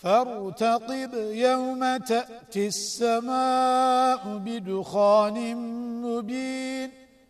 فارتقب يوم تأتي السماء بدخان